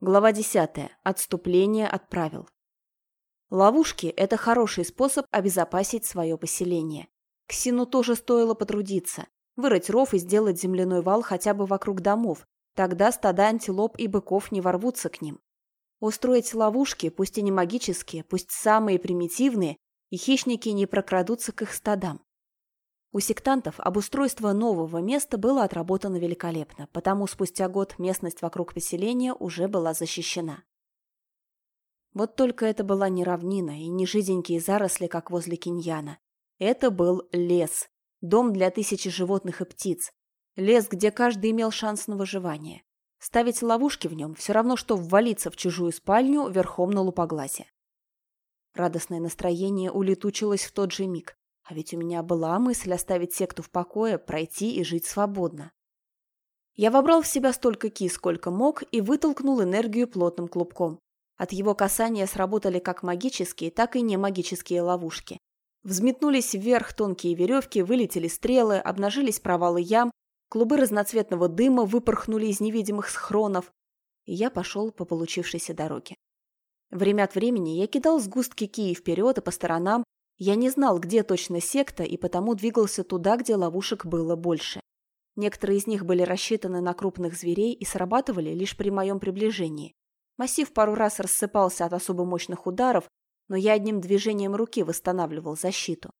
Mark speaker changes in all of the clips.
Speaker 1: Глава 10. Отступление от правил. Ловушки – это хороший способ обезопасить свое поселение. Ксину тоже стоило потрудиться. Вырыть ров и сделать земляной вал хотя бы вокруг домов. Тогда стада антилоп и быков не ворвутся к ним. Устроить ловушки, пусть и не магические, пусть самые примитивные, и хищники не прокрадутся к их стадам. У сектантов обустройство нового места было отработано великолепно, потому спустя год местность вокруг поселения уже была защищена. Вот только это была не равнина и не жиденькие заросли, как возле Киньяна. Это был лес, дом для тысячи животных и птиц. Лес, где каждый имел шанс на выживание. Ставить ловушки в нем все равно, что ввалиться в чужую спальню верхом на лупоглазе. Радостное настроение улетучилось в тот же миг. А ведь у меня была мысль оставить секту в покое, пройти и жить свободно. Я вобрал в себя столько ки, сколько мог, и вытолкнул энергию плотным клубком. От его касания сработали как магические, так и немагические ловушки. Взметнулись вверх тонкие веревки, вылетели стрелы, обнажились провалы ям, клубы разноцветного дыма выпорхнули из невидимых схронов, и я пошел по получившейся дороге. Время от времени я кидал сгустки кии вперед и по сторонам, я не знал, где точно секта, и потому двигался туда, где ловушек было больше. Некоторые из них были рассчитаны на крупных зверей и срабатывали лишь при моем приближении. Массив пару раз рассыпался от особо мощных ударов, но я одним движением руки восстанавливал защиту.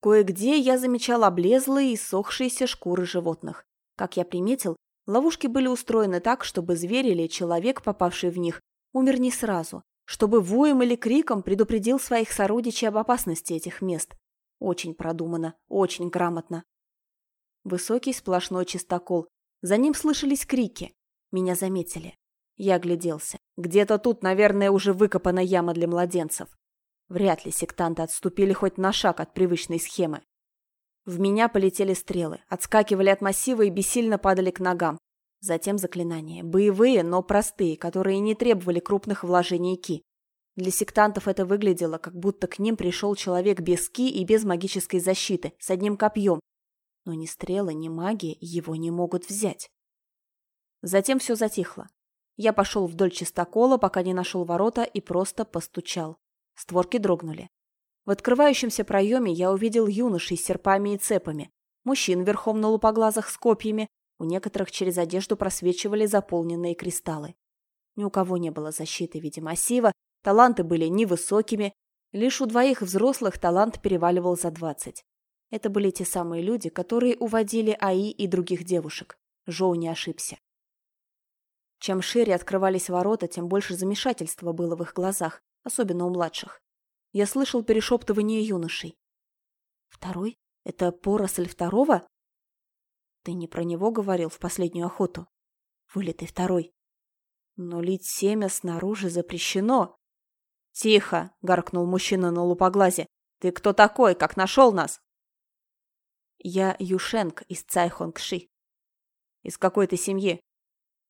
Speaker 1: Кое-где я замечал облезлые и сохшиеся шкуры животных. Как я приметил, ловушки были устроены так, чтобы зверь или человек, попавший в них, умер не сразу, чтобы воем или криком предупредил своих сородичей об опасности этих мест. Очень продумано, очень грамотно. Высокий сплошной чистокол. За ним слышались крики. Меня заметили. Я огляделся. Где-то тут, наверное, уже выкопана яма для младенцев. Вряд ли сектанты отступили хоть на шаг от привычной схемы. В меня полетели стрелы, отскакивали от массива и бессильно падали к ногам. Затем заклинания. Боевые, но простые, которые не требовали крупных вложений ки. Для сектантов это выглядело, как будто к ним пришел человек без ки и без магической защиты, с одним копьем. Но ни стрелы, ни магия его не могут взять. Затем все затихло. Я пошел вдоль чистокола, пока не нашел ворота, и просто постучал. Створки дрогнули. В открывающемся проеме я увидел юношей с серпами и цепами, мужчин верхом на лупоглазах с копьями, у некоторых через одежду просвечивали заполненные кристаллы. Ни у кого не было защиты в виде массива, таланты были невысокими, лишь у двоих взрослых талант переваливал за двадцать. Это были те самые люди, которые уводили Аи и других девушек. Жоу не ошибся. Чем шире открывались ворота, тем больше замешательства было в их глазах, особенно у младших. Я слышал перешептывание юношей. «Второй? Это поросль второго?» Ты не про него говорил в последнюю охоту? Вылитый второй. Но лить семя снаружи запрещено. Тихо, гаркнул мужчина на лупоглазе. Ты кто такой? Как нашел нас? Я Юшенк из Цайхонгши. Из какой ты семьи?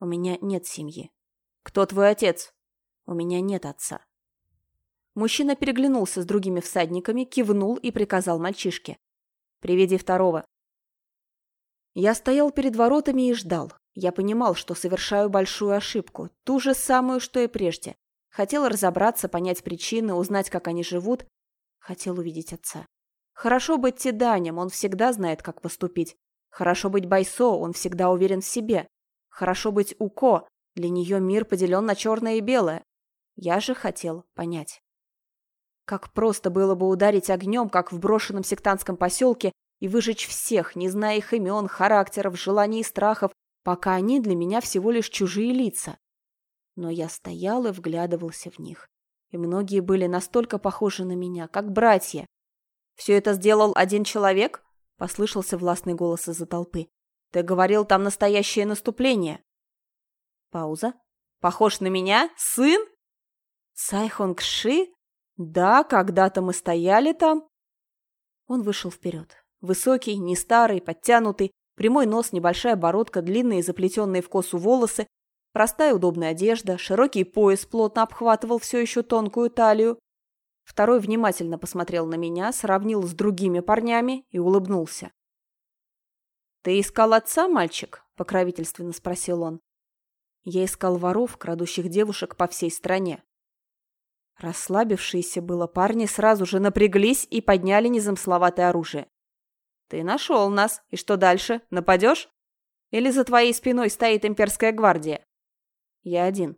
Speaker 1: У меня нет семьи. Кто твой отец? У меня нет отца. Мужчина переглянулся с другими всадниками, кивнул и приказал мальчишке. «Приведи второго». Я стоял перед воротами и ждал. Я понимал, что совершаю большую ошибку, ту же самую, что и прежде. Хотел разобраться, понять причины, узнать, как они живут. Хотел увидеть отца. Хорошо быть Тиданем, он всегда знает, как поступить. Хорошо быть Байсо, он всегда уверен в себе. Хорошо быть Уко, для нее мир поделен на черное и белое. Я же хотел понять. Как просто было бы ударить огнем, как в брошенном сектантском поселке, и выжечь всех, не зная их имен, характеров, желаний и страхов, пока они для меня всего лишь чужие лица. Но я стоял и вглядывался в них. И многие были настолько похожи на меня, как братья. «Все это сделал один человек?» — послышался властный голос из-за толпы. «Ты говорил, там настоящее наступление». Пауза. «Похож на меня? Сын?» «Сайхонг Ши? Да, когда-то мы стояли там». Он вышел вперед. Высокий, не старый, подтянутый, прямой нос, небольшая бородка, длинные заплетенные в косу волосы, простая удобная одежда, широкий пояс плотно обхватывал все еще тонкую талию. Второй внимательно посмотрел на меня, сравнил с другими парнями и улыбнулся. «Ты искал отца, мальчик?» – покровительственно спросил он. Я искал воров, крадущих девушек по всей стране. Расслабившиеся было парни сразу же напряглись и подняли незамысловатое оружие. «Ты нашел нас. И что дальше? Нападешь? Или за твоей спиной стоит имперская гвардия?» «Я один».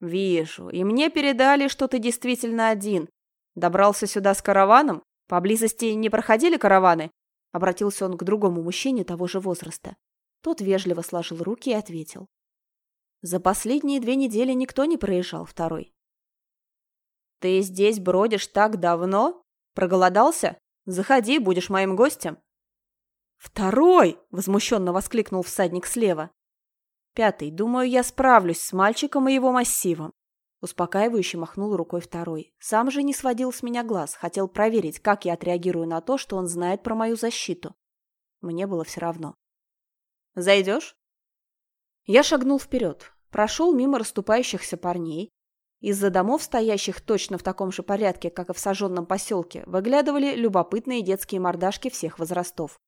Speaker 1: «Вижу. И мне передали, что ты действительно один. Добрался сюда с караваном? Поблизости не проходили караваны?» Обратился он к другому мужчине того же возраста. Тот вежливо сложил руки и ответил. «За последние две недели никто не проезжал второй. «Ты здесь бродишь так давно? Проголодался? Заходи, будешь моим гостем». «Второй!» — возмущенно воскликнул всадник слева. «Пятый. Думаю, я справлюсь с мальчиком и его массивом». Успокаивающе махнул рукой второй. Сам же не сводил с меня глаз, хотел проверить, как я отреагирую на то, что он знает про мою защиту. Мне было все равно. «Зайдешь?» Я шагнул вперед, прошел мимо расступающихся парней, из-за домов, стоящих точно в таком же порядке, как и в сожженном поселке, выглядывали любопытные детские мордашки всех возрастов.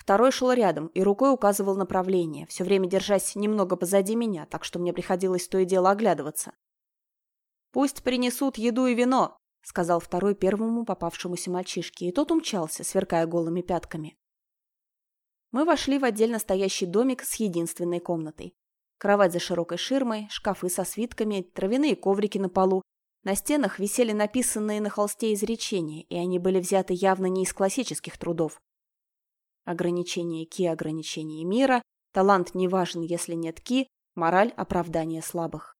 Speaker 1: Второй шел рядом и рукой указывал направление, все время держась немного позади меня, так что мне приходилось то и дело оглядываться. «Пусть принесут еду и вино», — сказал второй первому попавшемуся мальчишке, и тот умчался, сверкая голыми пятками. Мы вошли в отдельно стоящий домик с единственной комнатой. Кровать за широкой ширмой, шкафы со свитками, травяные коврики на полу. На стенах висели написанные на холсте изречения, и они были взяты явно не из классических трудов. Ограничение ки – ограничение мира, талант не важен, если нет ки, мораль – оправдание слабых.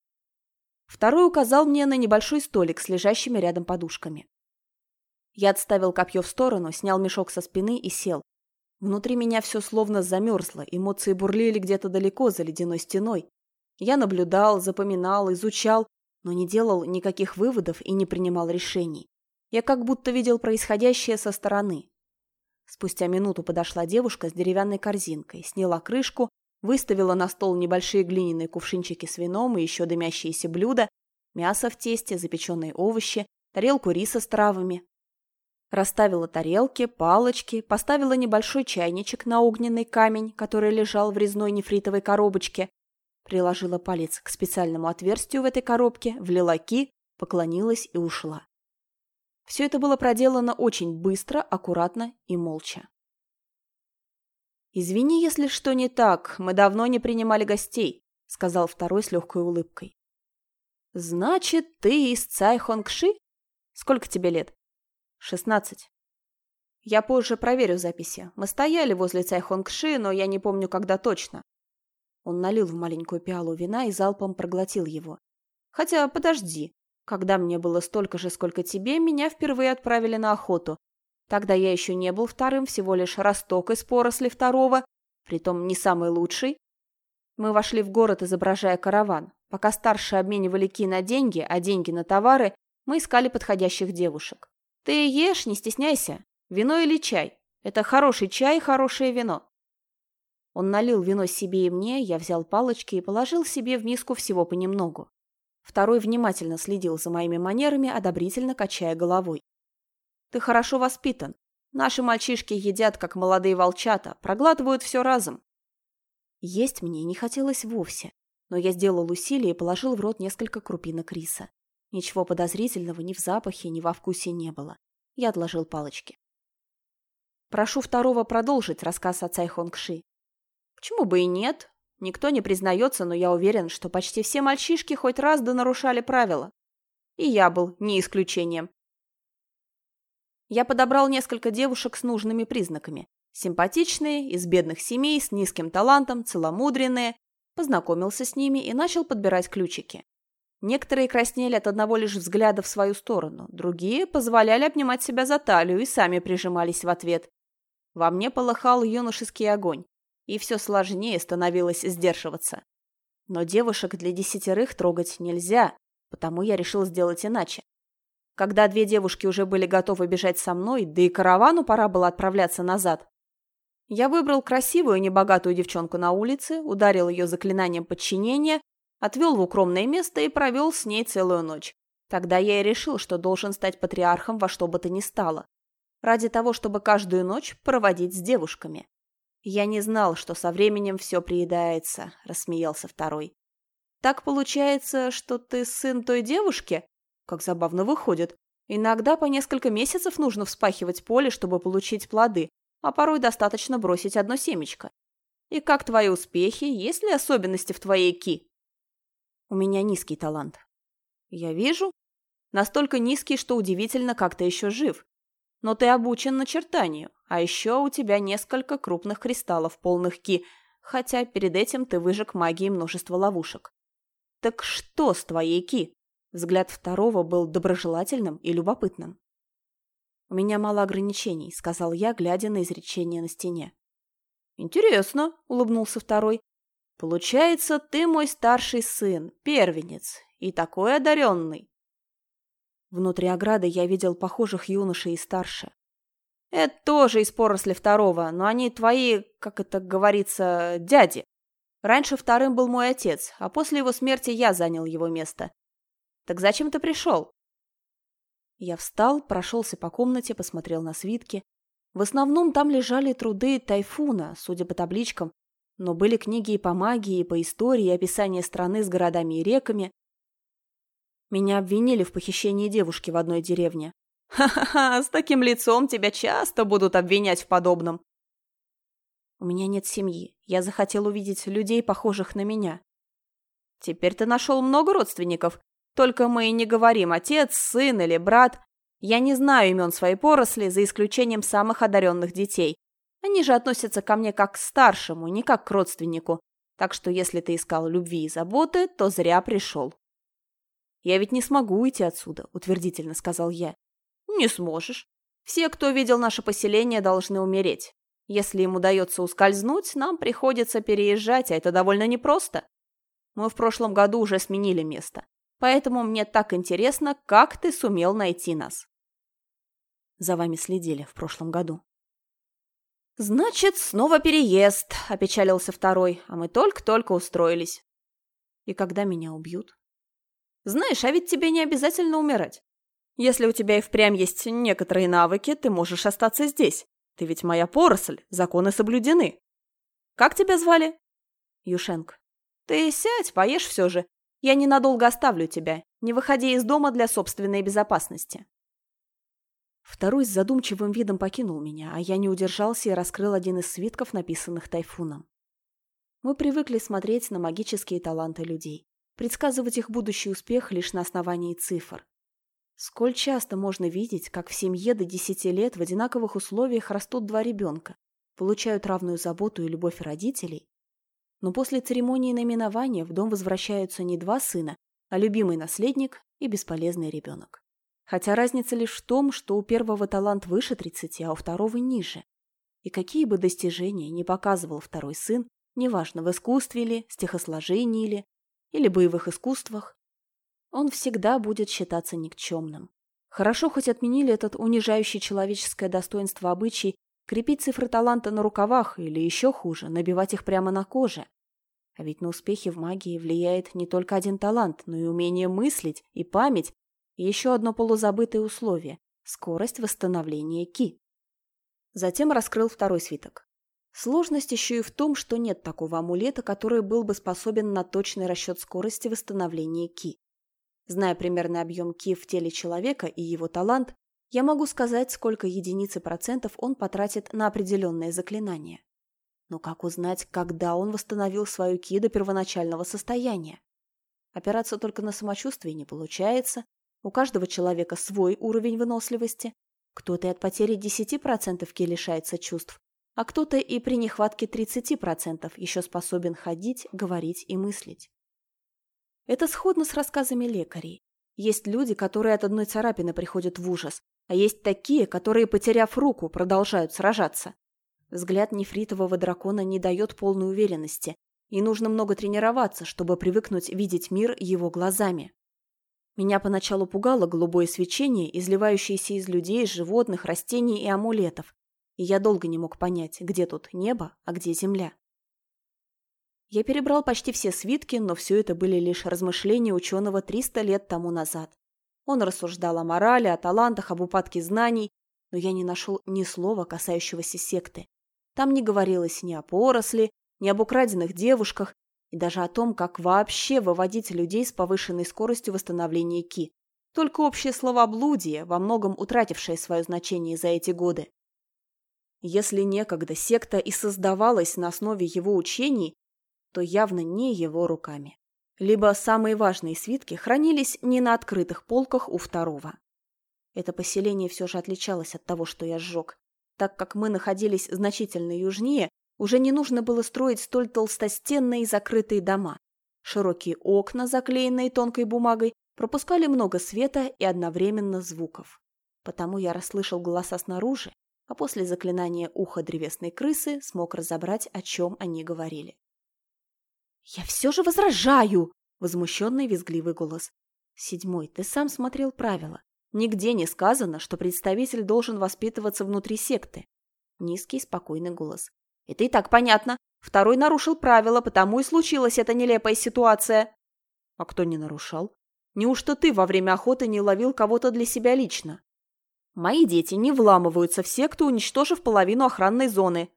Speaker 1: Второй указал мне на небольшой столик с лежащими рядом подушками. Я отставил копье в сторону, снял мешок со спины и сел, Внутри меня все словно замерзло, эмоции бурлили где-то далеко за ледяной стеной. Я наблюдал, запоминал, изучал, но не делал никаких выводов и не принимал решений. Я как будто видел происходящее со стороны. Спустя минуту подошла девушка с деревянной корзинкой, сняла крышку, выставила на стол небольшие глиняные кувшинчики с вином и еще дымящиеся блюда, мясо в тесте, запеченные овощи, тарелку риса с травами, Расставила тарелки, палочки, поставила небольшой чайничек на огненный камень, который лежал в резной нефритовой коробочке, приложила палец к специальному отверстию в этой коробке, влила ки, поклонилась и ушла. Все это было проделано очень быстро, аккуратно и молча. «Извини, если что не так, мы давно не принимали гостей», — сказал второй с легкой улыбкой. «Значит, ты из Цайхонгши? Сколько тебе лет?» «Шестнадцать». «Я позже проверю записи. Мы стояли возле Цайхонгши, но я не помню, когда точно». Он налил в маленькую пиалу вина и залпом проглотил его. «Хотя, подожди. Когда мне было столько же, сколько тебе, меня впервые отправили на охоту. Тогда я еще не был вторым, всего лишь росток из поросли второго, притом не самый лучший. Мы вошли в город, изображая караван. Пока старшие обменивали ки на деньги, а деньги на товары, мы искали подходящих девушек. Ты ешь, не стесняйся. Вино или чай? Это хороший чай и хорошее вино. Он налил вино себе и мне, я взял палочки и положил себе в миску всего понемногу. Второй внимательно следил за моими манерами, одобрительно качая головой. Ты хорошо воспитан. Наши мальчишки едят, как молодые волчата, проглатывают все разом. Есть мне не хотелось вовсе, но я сделал усилие и положил в рот несколько крупинок риса. Ничего подозрительного ни в запахе, ни во вкусе не было. Я отложил палочки. Прошу второго продолжить рассказ о Цайхонгши. Почему бы и нет? Никто не признается, но я уверен, что почти все мальчишки хоть раз да нарушали правила. И я был не исключением. Я подобрал несколько девушек с нужными признаками. Симпатичные, из бедных семей, с низким талантом, целомудренные. Познакомился с ними и начал подбирать ключики. Некоторые краснели от одного лишь взгляда в свою сторону, другие позволяли обнимать себя за талию и сами прижимались в ответ. Во мне полыхал юношеский огонь, и все сложнее становилось сдерживаться. Но девушек для десятерых трогать нельзя, потому я решил сделать иначе. Когда две девушки уже были готовы бежать со мной, да и каравану пора было отправляться назад, я выбрал красивую небогатую девчонку на улице, ударил ее заклинанием подчинения Отвел в укромное место и провел с ней целую ночь. Тогда я и решил, что должен стать патриархом во что бы то ни стало. Ради того, чтобы каждую ночь проводить с девушками. «Я не знал, что со временем все приедается», — рассмеялся второй. «Так получается, что ты сын той девушки?» Как забавно выходит. Иногда по несколько месяцев нужно вспахивать поле, чтобы получить плоды, а порой достаточно бросить одно семечко. И как твои успехи? Есть ли особенности в твоей ки? У меня низкий талант. Я вижу. Настолько низкий, что удивительно, как ты еще жив. Но ты обучен начертанию, а еще у тебя несколько крупных кристаллов, полных ки, хотя перед этим ты выжег магией множество ловушек. Так что с твоей ки? Взгляд второго был доброжелательным и любопытным. «У меня мало ограничений», — сказал я, глядя на изречение на стене. «Интересно», — улыбнулся второй. «Получается, ты мой старший сын, первенец, и такой одаренный». Внутри ограды я видел похожих юношей и старше. Это тоже из поросли второго, но они твои, как это говорится, дяди. Раньше вторым был мой отец, а после его смерти я занял его место. Так зачем ты пришел?» Я встал, прошелся по комнате, посмотрел на свитки. В основном там лежали труды Тайфуна, судя по табличкам, но были книги и по магии, и по истории, и описание страны с городами и реками. Меня обвинили в похищении девушки в одной деревне. «Ха-ха-ха, с таким лицом тебя часто будут обвинять в подобном». «У меня нет семьи. Я захотел увидеть людей, похожих на меня». «Теперь ты нашел много родственников?» Только мы и не говорим отец, сын или брат. Я не знаю имен своей поросли, за исключением самых одаренных детей. Они же относятся ко мне как к старшему, не как к родственнику. Так что если ты искал любви и заботы, то зря пришел. «Я ведь не смогу уйти отсюда», — утвердительно сказал я. «Не сможешь. Все, кто видел наше поселение, должны умереть. Если им удается ускользнуть, нам приходится переезжать, а это довольно непросто. Мы в прошлом году уже сменили место. Поэтому мне так интересно, как ты сумел найти нас. За вами следили в прошлом году. «Значит, снова переезд», — опечалился второй, а мы только-только устроились. «И когда меня убьют?» «Знаешь, а ведь тебе не обязательно умирать. Если у тебя и впрямь есть некоторые навыки, ты можешь остаться здесь. Ты ведь моя поросль, законы соблюдены. Как тебя звали?» «Юшенк». «Ты сядь, поешь все же, я ненадолго оставлю тебя, не выходи из дома для собственной безопасности. Второй с задумчивым видом покинул меня, а я не удержался и раскрыл один из свитков, написанных тайфуном. Мы привыкли смотреть на магические таланты людей, предсказывать их будущий успех лишь на основании цифр. Сколь часто можно видеть, как в семье до десяти лет в одинаковых условиях растут два ребенка, получают равную заботу и любовь родителей, но после церемонии наименования в дом возвращаются не два сына, а любимый наследник и бесполезный ребенок. Хотя разница лишь в том, что у первого талант выше 30, а у второго ниже. И какие бы достижения не показывал второй сын, неважно, в искусстве ли, стихосложении ли, или боевых искусствах, он всегда будет считаться никчемным. Хорошо хоть отменили этот унижающий человеческое достоинство обычай Крепить цифры таланта на рукавах или еще хуже, набивать их прямо на коже. А ведь на успехи в магии влияет не только один талант, но и умение мыслить и память, и еще одно полузабытое условие – скорость восстановления ки. Затем раскрыл второй свиток. Сложность еще и в том, что нет такого амулета, который был бы способен на точный расчет скорости восстановления ки. Зная примерный объем ки в теле человека и его талант, я могу сказать, сколько единиц и процентов он потратит на определенное заклинание. Но как узнать, когда он восстановил свою ки до первоначального состояния? Опираться только на самочувствие не получается. У каждого человека свой уровень выносливости. Кто-то и от потери 10% ки лишается чувств, а кто-то и при нехватке 30% еще способен ходить, говорить и мыслить. Это сходно с рассказами лекарей. Есть люди, которые от одной царапины приходят в ужас, а есть такие, которые, потеряв руку, продолжают сражаться. Взгляд нефритового дракона не дает полной уверенности, и нужно много тренироваться, чтобы привыкнуть видеть мир его глазами. Меня поначалу пугало голубое свечение, изливающееся из людей, животных, растений и амулетов, и я долго не мог понять, где тут небо, а где земля. Я перебрал почти все свитки, но все это были лишь размышления ученого 300 лет тому назад. Он рассуждал о морали, о талантах, об упадке знаний, но я не нашел ни слова, касающегося секты. Там не говорилось ни о поросли, ни об украденных девушках, и даже о том, как вообще выводить людей с повышенной скоростью восстановления ки. Только общее словоблудие, во многом утратившее свое значение за эти годы. Если некогда секта и создавалась на основе его учений, то явно не его руками. Либо самые важные свитки хранились не на открытых полках у второго. Это поселение все же отличалось от того, что я сжег. Так как мы находились значительно южнее, уже не нужно было строить столь толстостенные закрытые дома. Широкие окна, заклеенные тонкой бумагой, пропускали много света и одновременно звуков. Потому я расслышал голоса снаружи, а после заклинания уха древесной крысы смог разобрать, о чем они говорили. «Я все же возражаю!» — возмущенный визгливый голос. «Седьмой, ты сам смотрел правила. Нигде не сказано, что представитель должен воспитываться внутри секты». Низкий, спокойный голос. Это и так понятно. Второй нарушил правила, потому и случилась эта нелепая ситуация. А кто не нарушал? Неужто ты во время охоты не ловил кого-то для себя лично? Мои дети не вламываются в секту, уничтожив половину охранной зоны.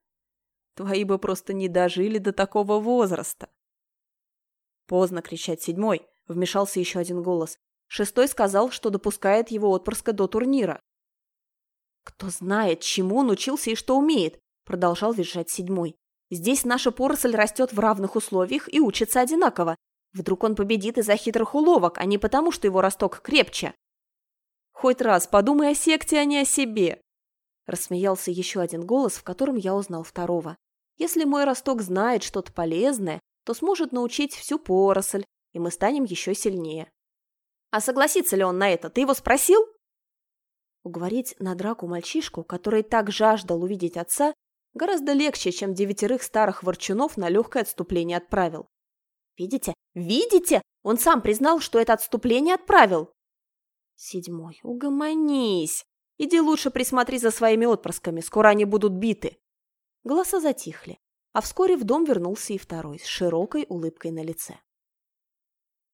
Speaker 1: Твои бы просто не дожили до такого возраста. Поздно кричать седьмой, вмешался еще один голос. Шестой сказал, что допускает его отпрыска до турнира. Кто знает, чему он учился и что умеет. Продолжал визжать седьмой. Здесь наша поросль растет в равных условиях и учится одинаково. Вдруг он победит из-за хитрых уловок, а не потому, что его росток крепче. Хоть раз подумай о секте, а не о себе. Рассмеялся еще один голос, в котором я узнал второго. Если мой росток знает что-то полезное, то сможет научить всю поросль, и мы станем еще сильнее. А согласится ли он на это? Ты его спросил? Уговорить на драку мальчишку, который так жаждал увидеть отца, Гораздо легче, чем девятерых старых ворчунов на легкое отступление отправил. Видите? Видите? Он сам признал, что это отступление отправил. Седьмой. Угомонись. Иди лучше присмотри за своими отпрысками, скоро они будут биты. Голоса затихли, а вскоре в дом вернулся и второй с широкой улыбкой на лице.